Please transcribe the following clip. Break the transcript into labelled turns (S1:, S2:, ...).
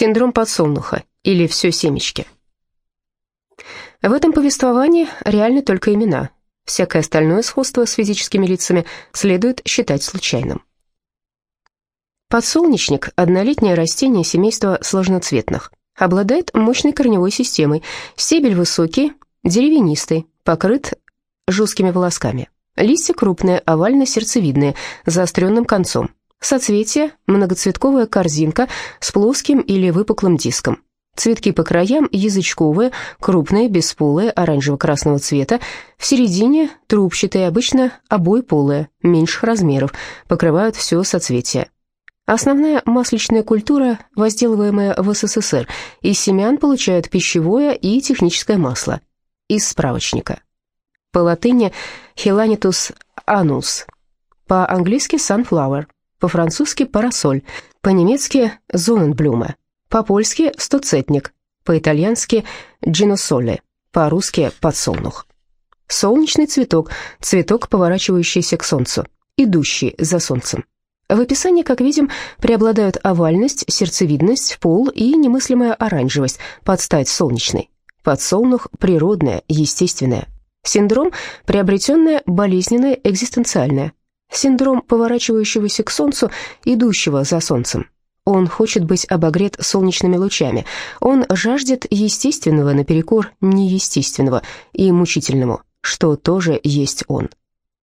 S1: Синдром подсолнуха или все семечки. В этом повествовании реальны только имена. Всякое остальное сходство с физическими лицами следует считать случайным. Подсолнечник – однолетнее растение семейства сложноцветных. Обладает мощной корневой системой, стебель высокий, деревянистый, покрыт жесткими волосками. Листья крупные, овально-сердцевидные, заостренным концом. Соцветие – многоцветковая корзинка с плоским или выпуклым диском. Цветки по краям язычковые, крупные, бесполые, оранжево-красного цвета. В середине трубчатые, обычно обоеполые, меньших размеров, покрывают все соцветие. Основная масличная культура, возделываемая в СССР, из семян получают пищевое и техническое масло. Из справочника. По латыни «Helanitus anus», по-английски «sunflower», по-французски «парасоль», по-немецки «зоненблюме», по-польски «стоцетник», по-итальянски «джиносоле», по-русски «подсолнух». Солнечный цветок, цветок, поворачивающийся к солнцу, идущий за солнцем. В описании, как видим, преобладают овальность, сердцевидность, пол и немыслимая оранжевость под стать солнечной. Подсолнух – природное, естественное. Синдром – приобретенное, болезненное, экзистенциальное. Синдром поворачивающегося к солнцу, идущего за солнцем. Он хочет быть обогрет солнечными лучами. Он жаждет естественного наперекор неестественного и мучительному, что тоже есть он.